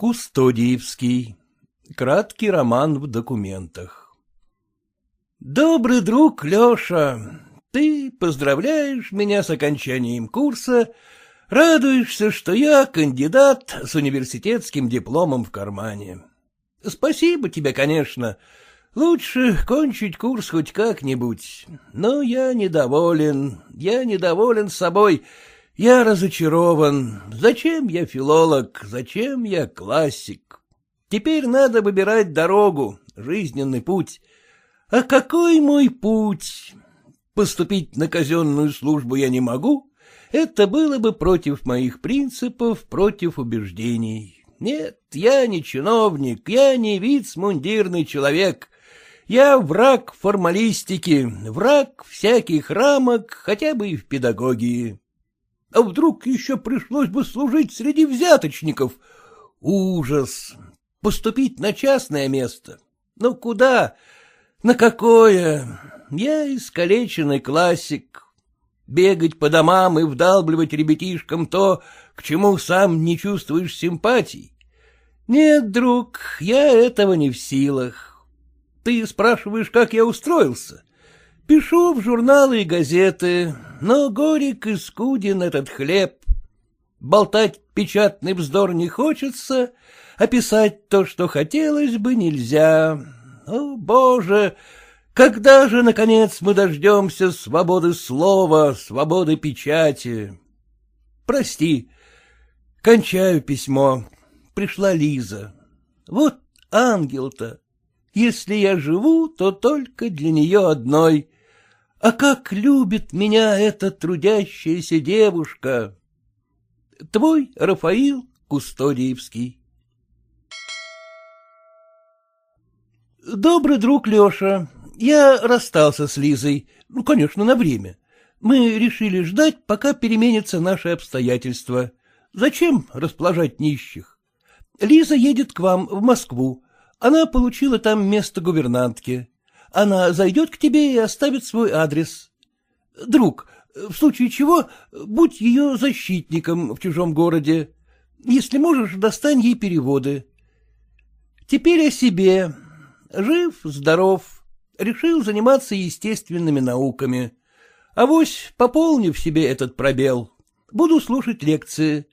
Кустодиевский. Краткий роман в документах. Добрый друг Леша, ты поздравляешь меня с окончанием курса, радуешься, что я кандидат с университетским дипломом в кармане. Спасибо тебе, конечно. Лучше кончить курс хоть как-нибудь. Но я недоволен, я недоволен собой, я разочарован. Зачем я филолог, зачем я классик? Теперь надо выбирать дорогу, жизненный путь. А какой мой путь? Поступить на казенную службу я не могу. Это было бы против моих принципов, против убеждений. Нет, я не чиновник, я не вицмундирный человек. Я враг формалистики, враг всяких рамок, хотя бы и в педагогии. А вдруг еще пришлось бы служить среди взяточников? Ужас! Поступить на частное место? Ну куда? На какое? Я искалеченный классик. Бегать по домам и вдалбливать ребятишкам то, к чему сам не чувствуешь симпатий? Нет, друг, я этого не в силах. Ты спрашиваешь, как я устроился? Пишу в журналы и газеты, но горек и скуден этот хлеб. Болтать печатный вздор не хочется, а писать то, что хотелось бы, нельзя. О, Боже, когда же, наконец, мы дождемся свободы слова, свободы печати? Прости, кончаю письмо. Пришла Лиза. Вот ангел-то. Если я живу, то только для нее одной. А как любит меня эта трудящаяся девушка! Твой Рафаил Кустодиевский. Добрый друг Леша, я расстался с Лизой, ну, конечно, на время. Мы решили ждать, пока переменятся наши обстоятельства. Зачем расположать нищих? Лиза едет к вам в Москву. Она получила там место гувернантки. Она зайдет к тебе и оставит свой адрес. Друг, в случае чего, будь ее защитником в чужом городе. Если можешь, достань ей переводы. Теперь о себе. Жив, здоров, решил заниматься естественными науками. Авось, пополнив себе этот пробел, буду слушать лекции.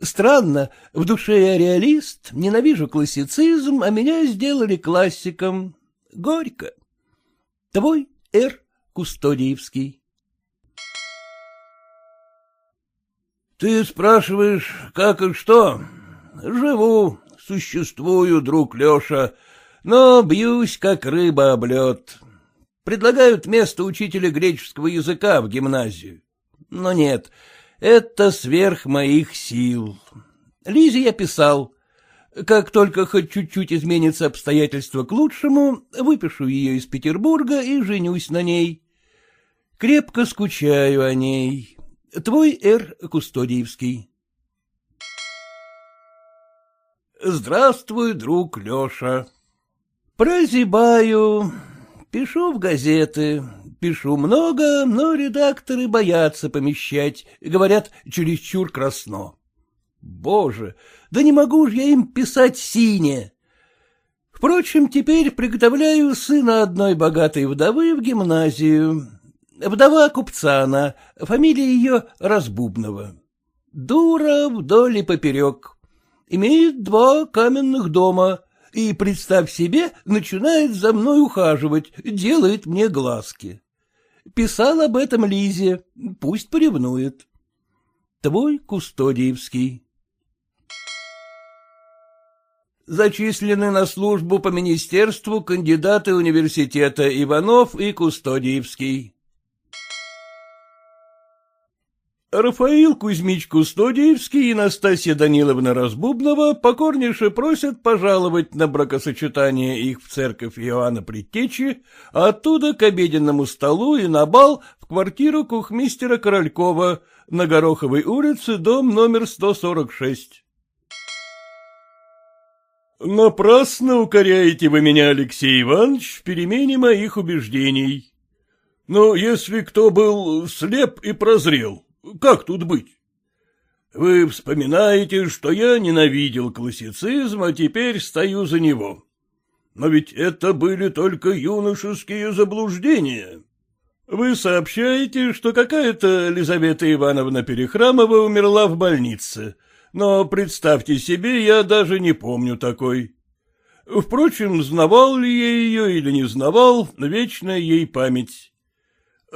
Странно, в душе я реалист, ненавижу классицизм, а меня сделали классиком. Горько. Твой Р. Кустодиевский. Ты спрашиваешь, как и что? Живу, существую, друг Леша, но бьюсь, как рыба об лед. Предлагают место учителя греческого языка в гимназию. Но нет, это сверх моих сил. Лизе я писал, как только хоть чуть-чуть изменится обстоятельства к лучшему, выпишу ее из Петербурга и женюсь на ней. Крепко скучаю о ней. Твой Р. Кустодиевский. Здравствуй, друг Леша. Прозябаю, пишу в газеты, пишу много, но редакторы боятся помещать, говорят, чересчур красно. Боже, да не могу же я им писать синее. Впрочем, теперь приготовляю сына одной богатой вдовы в гимназию. Вдова купца она, фамилия ее Разбубнова. Дура вдоль и поперек. Имеет два каменных дома, и, представь себе, начинает за мной ухаживать, делает мне глазки. Писал об этом Лизе, пусть поревнует. Твой Кустодиевский. Зачислены на службу по министерству кандидаты университета Иванов и Кустодиевский. Рафаил Кузьмич Кустодиевский и Настасья Даниловна Разбубнова покорнейше просят пожаловать на бракосочетание их в церковь Иоанна Предтечи, а оттуда к обеденному столу и на бал в квартиру кухмистера Королькова на Гороховой улице, дом номер 146. Напрасно укоряете вы меня, Алексей Иванович, в перемене моих убеждений. Но если кто был слеп и прозрел, как тут быть? Вы вспоминаете, что я ненавидел классицизм, а теперь стою за него. Но ведь это были только юношеские заблуждения. Вы сообщаете, что какая-то Лизавета Ивановна Перехрамова умерла в больнице, но представьте себе, я даже не помню такой. Впрочем, знавал ли я ее или не знавал, вечная ей память.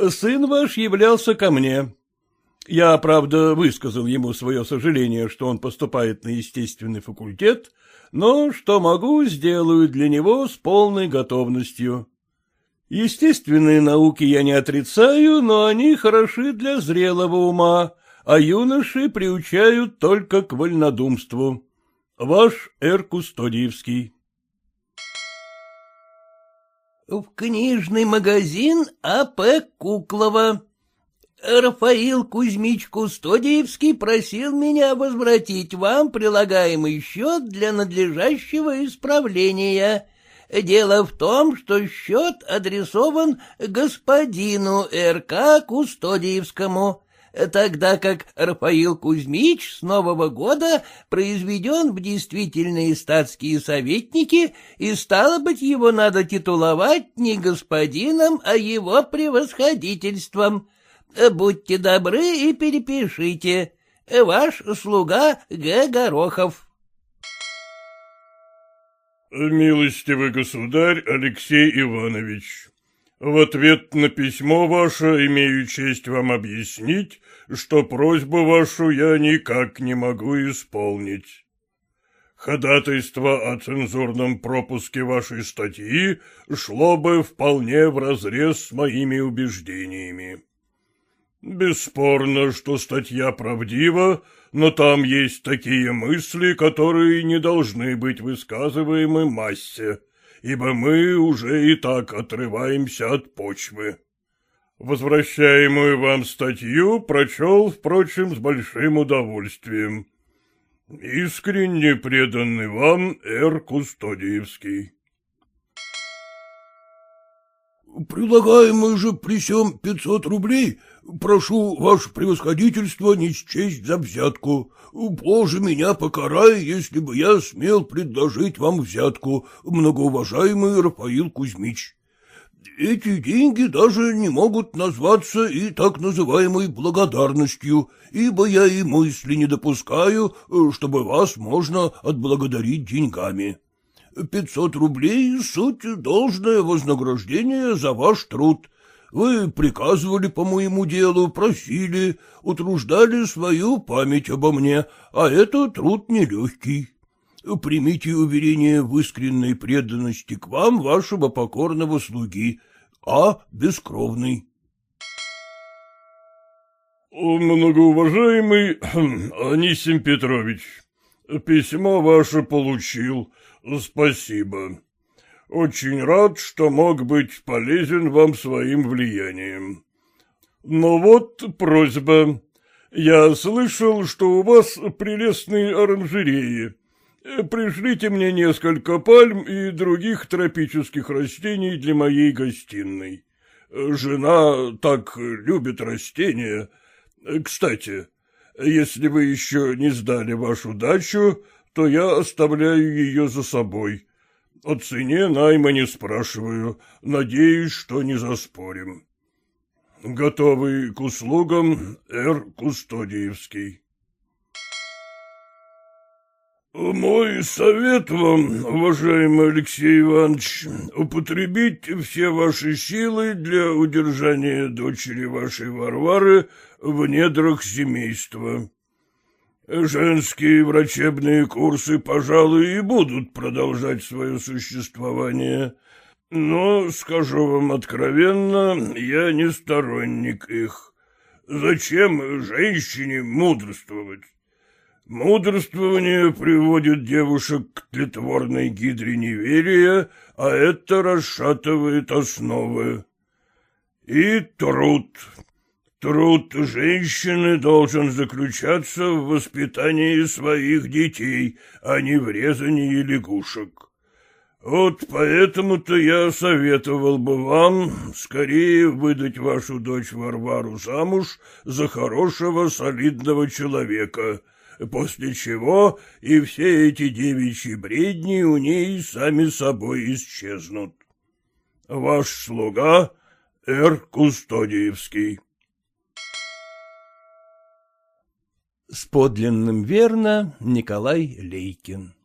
Сын ваш являлся ко мне. Я, правда, высказал ему свое сожаление, что он поступает на естественный факультет, но что могу, сделаю для него с полной готовностью. Естественные науки я не отрицаю, но они хороши для зрелого ума, а юноши приучают только к вольнодумству. Ваш Р. Кустодиевский. В книжный магазин А.П. Куклова. Рафаил Кузьмич Кустодиевский просил меня возвратить вам прилагаемый счет для надлежащего исправления. Дело в том, что счет адресован господину Р.К. Кустодиевскому тогда как Рафаил Кузьмич с Нового года произведен в действительные статские советники, и, стало быть, его надо титуловать не господином, а его превосходительством. Будьте добры и перепишите. Ваш слуга Г. Горохов. Милостивый государь Алексей Иванович, в ответ на письмо ваше имею честь вам объяснить, что просьбу вашу я никак не могу исполнить. Ходатайство о цензурном пропуске вашей статьи шло бы вполне вразрез с моими убеждениями. Бесспорно, что статья правдива, но там есть такие мысли, которые не должны быть высказываемы массе, ибо мы уже и так отрываемся от почвы. Возвращаемую вам статью прочел, впрочем, с большим удовольствием. Искренне преданный вам Р. Кустодиевский. Прилагаемый же при сём пятьсот рублей прошу ваше превосходительство не счесть за взятку. Боже меня покарай, если бы я смел предложить вам взятку, многоуважаемый Рафаил Кузьмич. Эти деньги даже не могут назваться и так называемой благодарностью, ибо я и мысли не допускаю, чтобы вас можно отблагодарить деньгами. Пятьсот рублей — суть должное вознаграждение за ваш труд. Вы приказывали по моему делу, просили, утруждали свою память обо мне, а это труд нелегкий. Примите уверение в искренней преданности к вам вашего покорного слуги, а бескровный. Многоуважаемый Анисим Петрович, письмо ваше получил, Спасибо. Очень рад, что мог быть полезен вам своим влиянием. Но вот просьба. Я слышал, что у вас прелестные оранжереи. Пришлите мне несколько пальм и других тропических растений для моей гостиной. Жена так любит растения. Кстати, если вы еще не сдали вашу дачу, то я оставляю ее за собой. О цене найма не спрашиваю, надеюсь, что не заспорим. Готовый к услугам Р. Кустодиевский. Мой совет вам, уважаемый Алексей Иванович, употребить все ваши силы для удержания дочери вашей Варвары в недрах семейства. Женские врачебные курсы, пожалуй, и будут продолжать свое существование, но, скажу вам откровенно, я не сторонник их. Зачем женщине мудрствовать? Мудрствование приводит девушек к тлетворной гидре неверия, а это расшатывает основы. И труд, Труд женщины должен заключаться в воспитании своих детей, а не в резании лягушек. Вот поэтому-то я советовал бы вам скорее выдать вашу дочь Варвару замуж за хорошего солидного человека, после чего и все эти девичьи бредни у ней сами собой исчезнут. Ваш слуга Р. Кустодиевский. С подлинным верно Николай Лейкин